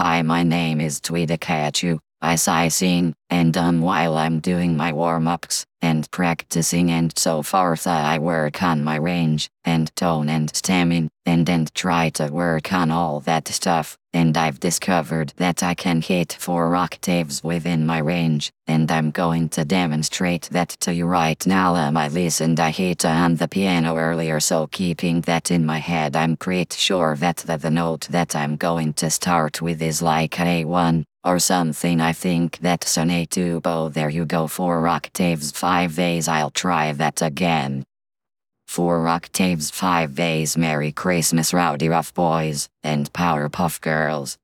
Hi, my name is Tweedakachu. I sing, and um while I'm doing my warm-ups and practicing and so forth I work on my range and tone and stamina and and try to work on all that stuff. And I've discovered that I can hit four octaves within my range and I'm going to demonstrate that to you right now. Um I listened I hit on the piano earlier so keeping that in my head I'm pretty sure that the, the note that I'm going to start with is like A1 or something I think that's an A tubo there you go four octaves five A's I'll try that again. Four octaves five A's Merry Christmas Rowdyruff Boys and Powerpuff Girls.